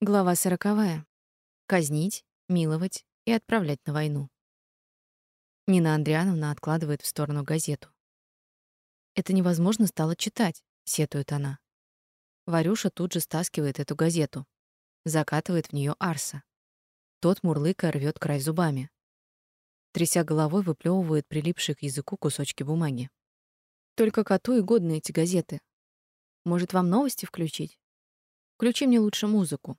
Глава сороковая. Казнить, миловать и отправлять на войну. Нина Андриановна откладывает в сторону газету. Это невозможно стало читать, сетует она. Варюша тут же стаскивает эту газету, закатывает в нее Арса. Тот мурлыкая рвет край зубами. Тряся головой, выплевывает прилипшие к языку кусочки бумаги. Только коту и годны эти газеты. Может, вам новости включить? Включи мне лучше музыку.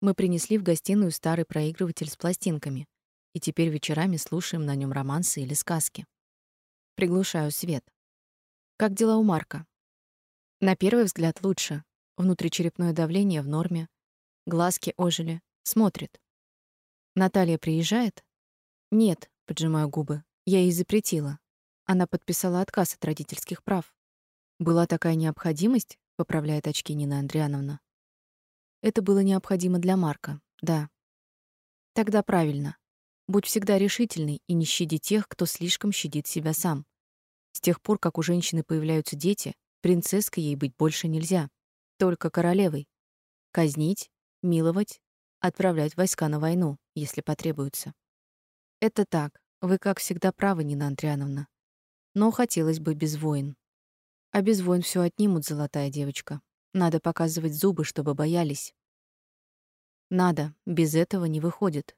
Мы принесли в гостиную старый проигрыватель с пластинками, и теперь вечерами слушаем на нем романсы или сказки. Приглушаю свет. Как дела у Марка? На первый взгляд лучше. Внутричерепное давление в норме, глазки ожили, смотрит. Наталья приезжает? Нет, поджимаю губы. Я ей запретила. Она подписала отказ от родительских прав. Была такая необходимость, поправляет очки Нина Андриановна. Это было необходимо для Марка, да. Тогда правильно. Будь всегда решительной и не щади тех, кто слишком щадит себя сам. С тех пор, как у женщины появляются дети, принцесской ей быть больше нельзя, только королевой. Казнить, миловать, отправлять войска на войну, если потребуется. Это так. Вы, как всегда, правы, Нина Андриановна. Но хотелось бы без войн. А без войн все отнимут, золотая девочка. Надо показывать зубы, чтобы боялись. Надо, без этого не выходит.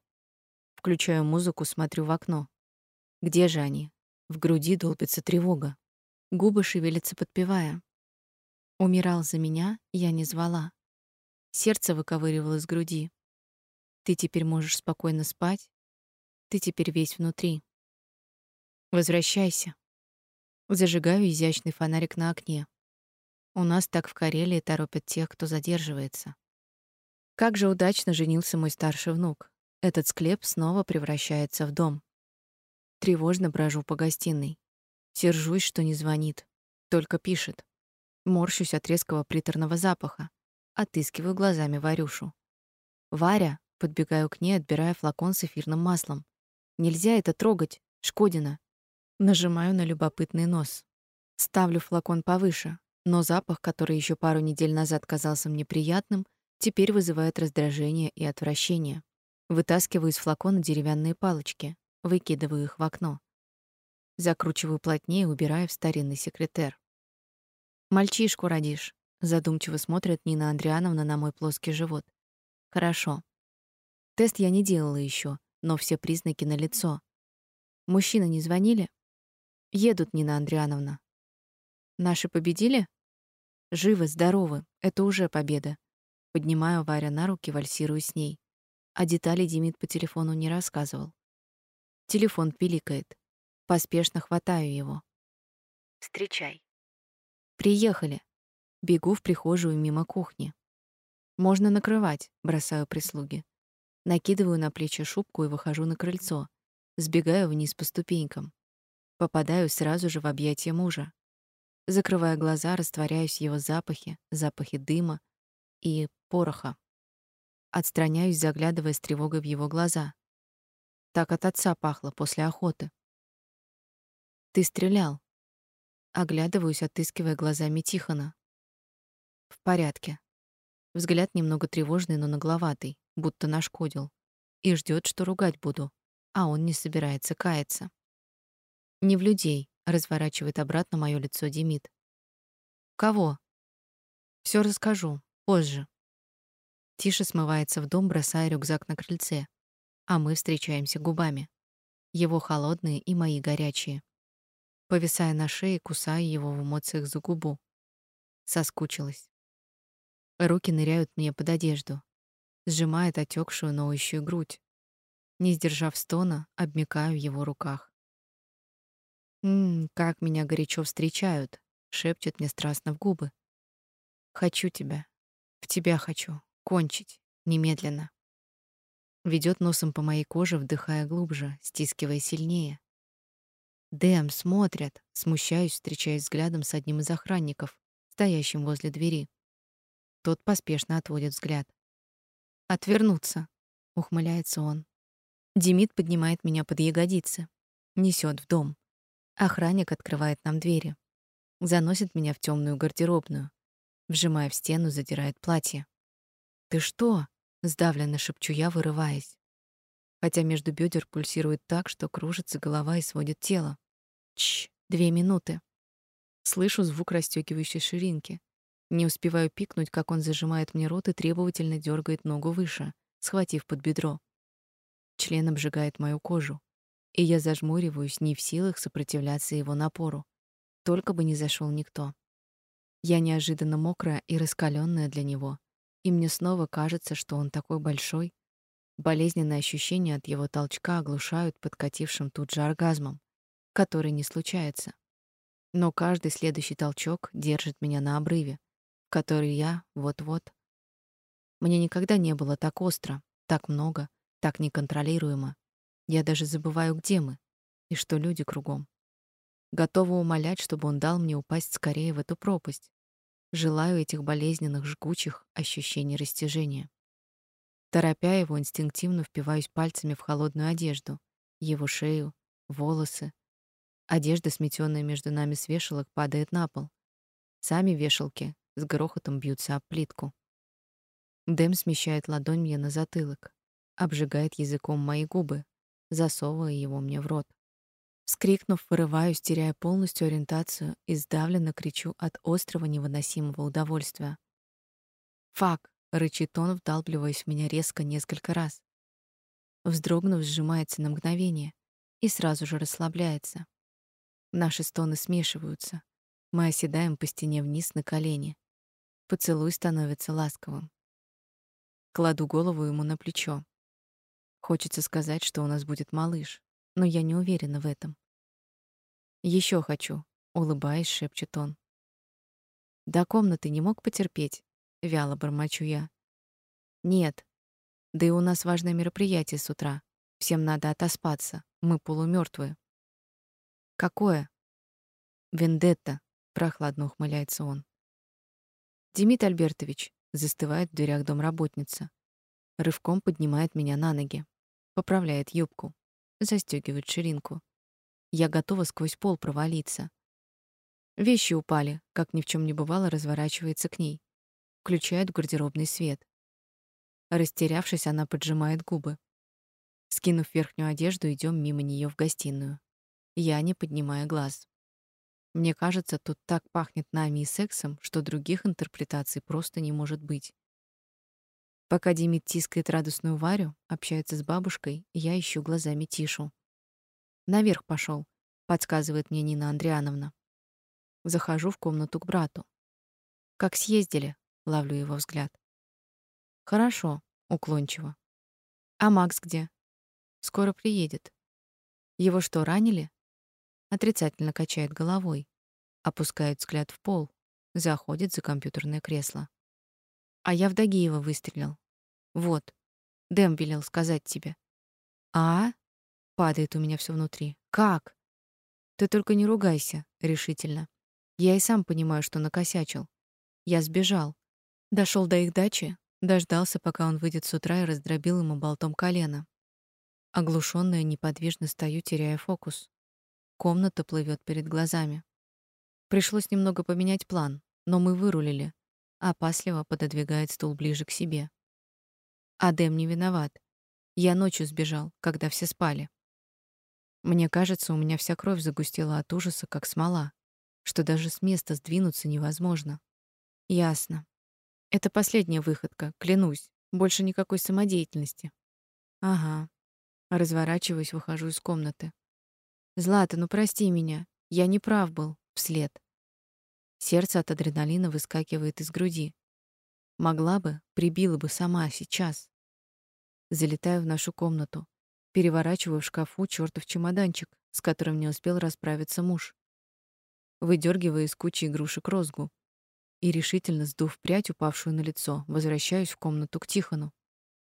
Включаю музыку, смотрю в окно. Где же они? В груди долбится тревога. Губы шевелятся, подпевая. Умирал за меня, я не звала. Сердце выковыривало из груди. Ты теперь можешь спокойно спать. Ты теперь весь внутри. Возвращайся. Зажигаю изящный фонарик на окне. У нас так в Карелии торопят тех, кто задерживается. Как же удачно женился мой старший внук. Этот склеп снова превращается в дом. Тревожно брожу по гостиной. Сержусь, что не звонит, только пишет. Морщусь от резкого приторного запаха. Отыскиваю глазами Варюшу. «Варя!» — подбегаю к ней, отбирая флакон с эфирным маслом. «Нельзя это трогать! Шкодина!» Нажимаю на любопытный нос. Ставлю флакон повыше, но запах, который еще пару недель назад казался мне приятным, теперь вызывает раздражение и отвращение. Вытаскиваю из флакона деревянные палочки, выкидываю их в окно. Закручиваю плотнее, убирая в старинный секретер. «Мальчишку родишь», — задумчиво смотрит Нина Андриановна на мой плоский живот. «Хорошо. Тест я не делала еще, но все признаки налицо. Мужчины не звонили?» «Едут, Нина Андриановна». «Наши победили?» «Живы, здоровы. Это уже победа». Поднимаю Варя на руки, вальсирую с ней. А детали Демид по телефону не рассказывал. Телефон пиликает. Поспешно хватаю его. Встречай. Приехали. Бегу в прихожую мимо кухни. Можно накрывать, бросаю прислуги. Накидываю на плечи шубку и выхожу на крыльцо. Сбегаю вниз по ступенькам. Попадаю сразу же в объятия мужа. Закрывая глаза, растворяюсь в его запахе, запахе дыма и пороха. Отстраняюсь, заглядывая с тревогой в его глаза. Так от отца пахло после охоты. Ты стрелял. Оглядываюсь, отыскивая глазами Тихона. В порядке. Взгляд немного тревожный, но нагловатый, будто нашкодил. И ждет, что ругать буду, а он не собирается каяться. Не в людей, разворачивает обратно мое лицо Демид. Кого? Все расскажу позже. Тише смывается в дом, бросая рюкзак на крыльце, а мы встречаемся губами. Его холодные и мои горячие повисая на шее, кусая его в эмоциях за губу. Соскучилась. Руки ныряют мне под одежду, сжимает отекшую ноющую грудь. Не сдержав стона, обмякаю в его руках. «Ммм, как меня горячо встречают», — шепчет мне страстно в губы. «Хочу тебя. В тебя хочу. Кончить. Немедленно». Ведет носом по моей коже, вдыхая глубже, стискивая сильнее. Дэм, смотрят. Смущаюсь, встречаясь взглядом с одним из охранников, стоящим возле двери. Тот поспешно отводит взгляд. Отвернуться, ухмыляется он. Демид поднимает меня под ягодицы, несет в дом. Охранник открывает нам двери, заносит меня в темную гардеробную, вжимая в стену, задирает платье. «Ты что?» — сдавленно шепчу я, вырываясь. Хотя между бедер пульсирует так, что кружится голова и сводит тело. Чш, две минуты. Слышу звук расстёгивающей ширинки. Не успеваю пикнуть, как он зажимает мне рот и требовательно дергает ногу выше, схватив под бедро. Член обжигает мою кожу, и я зажмуриваюсь, не в силах сопротивляться его напору. Только бы не зашел никто. Я неожиданно мокрая и раскаленная для него, и мне снова кажется, что он такой большой. Болезненные ощущения от его толчка оглушают подкатившим тут же оргазмом, который не случается. Но каждый следующий толчок держит меня на обрыве, в который я вот-вот. Мне никогда не было так остро, так много, так неконтролируемо. Я даже забываю, где мы и что люди кругом. Готова умолять, чтобы он дал мне упасть скорее в эту пропасть. Желаю этих болезненных, жгучих ощущений растяжения. Торопя его, инстинктивно впиваюсь пальцами в холодную одежду, его шею, волосы. Одежда, сметенная между нами с вешалок, падает на пол. Сами вешалки с грохотом бьются об плитку. Дэм смещает ладонь мне на затылок, обжигает языком мои губы, засовывая его мне в рот. Вскрикнув, вырываюсь, теряя полностью ориентацию и сдавленно кричу от острого невыносимого удовольствия. «Фак!» — рычит он, вдалбливаясь в меня резко несколько раз. Вздрогнув, сжимается на мгновение и сразу же расслабляется. Наши стоны смешиваются. Мы оседаем по стене вниз на колени. Поцелуй становится ласковым. Кладу голову ему на плечо. Хочется сказать, что у нас будет малыш, но я не уверена в этом. Еще хочу, улыбаясь, шепчет он. До комнаты не мог потерпеть, вяло бормочу я. Нет. Да и у нас важное мероприятие с утра. Всем надо отоспаться. Мы полумертвые. Какое? Вендетта, прохладно ухмыляется он. Демид Альбертович застывает в дверях домработница. Рывком поднимает меня на ноги, поправляет юбку, застегивает ширинку. Я готова сквозь пол провалиться. Вещи упали, как ни в чем не бывало, разворачивается к ней. Включает гардеробный свет. Растерявшись, она поджимает губы. Скинув верхнюю одежду, идем мимо нее в гостиную. Я не поднимая глаз. Мне кажется, тут так пахнет нами и сексом, что других интерпретаций просто не может быть. Пока Демид тискает радостную Варю, общается с бабушкой, я ищу глазами Тишу. Наверх пошел, подсказывает мне Нина Андриановна. Захожу в комнату к брату. Как съездили? Ловлю его взгляд. Хорошо, уклончиво. А Макс где? Скоро приедет. Его что, ранили? Отрицательно качает головой, опускает взгляд в пол, заходит за компьютерное кресло. А я в Дагиева выстрелил. Вот. Дэм велел сказать тебе. А? Падает у меня все внутри. Как? Ты только не ругайся, решительно. Я и сам понимаю, что накосячил. Я сбежал. Дошел до их дачи, дождался, пока он выйдет с утра и раздробил ему болтом колено. Оглушённая, неподвижно стою, теряя фокус. Комната плывет перед глазами. Пришлось немного поменять план, но мы вырулили. Опасливо пододвигает стул ближе к себе. Адем не виноват. Я ночью сбежал, когда все спали. Мне кажется, у меня вся кровь загустела от ужаса, как смола, что даже с места сдвинуться невозможно. Ясно. Это последняя выходка, клянусь. Больше никакой самодеятельности. Ага. Разворачиваюсь, выхожу из комнаты. Злата, ну прости меня. Я не прав был. Вслед. Сердце от адреналина выскакивает из груди. Могла бы, прибила бы сама сейчас. Залетаю в нашу комнату, переворачиваю в шкафу чёртов чемоданчик, с которым не успел расправиться муж. Выдергиваю из кучи игрушек розгу и решительно сдув прядь, упавшую на лицо, возвращаюсь в комнату к Тихону.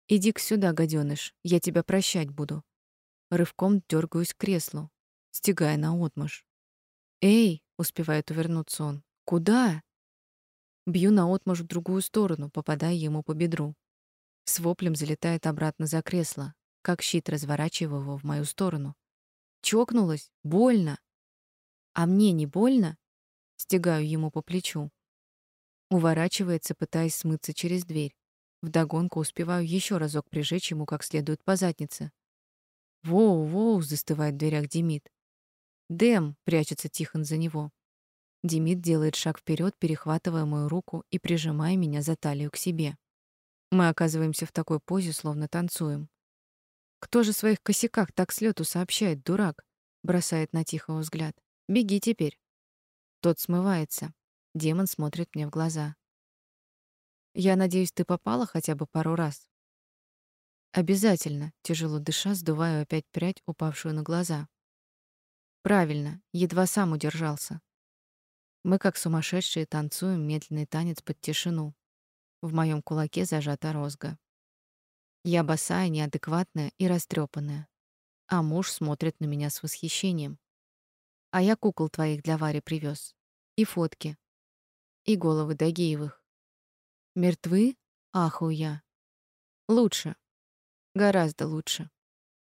Иди-ка сюда, гаденыш, я тебя прощать буду. Рывком дергаюсь к креслу, стегая наотмашь. «Эй!» — успевает увернуться он. «Куда?» Бью наотмашь в другую сторону, попадая ему по бедру. С воплем залетает обратно за кресло, как щит разворачивая его в мою сторону. Чокнулась? Больно. А мне не больно? Стегаю ему по плечу. Уворачивается, пытаясь смыться через дверь. Вдогонку успеваю еще разок прижечь ему как следует по заднице. «Воу, воу!» — застывает в дверях Демид. «Дэм!» — прячется Тихон за него. Демид делает шаг вперед, перехватывая мою руку и прижимая меня за талию к себе. Мы оказываемся в такой позе, словно танцуем. «Кто же в своих косяках так с сообщает, дурак?» — бросает на Тихого взгляд. «Беги теперь». Тот смывается. Демон смотрит мне в глаза. «Я надеюсь, ты попала хотя бы пару раз?» Обязательно, тяжело дыша, сдуваю опять прядь, упавшую на глаза. Правильно, едва сам удержался. Мы как сумасшедшие танцуем медленный танец под тишину. В моем кулаке зажата розга. Я босая, неадекватная и растрепанная, а муж смотрит на меня с восхищением. А я кукол твоих для Вари привез, и фотки, и головы Дагиевых. Мертвы? Аху я. Лучше, Гораздо лучше.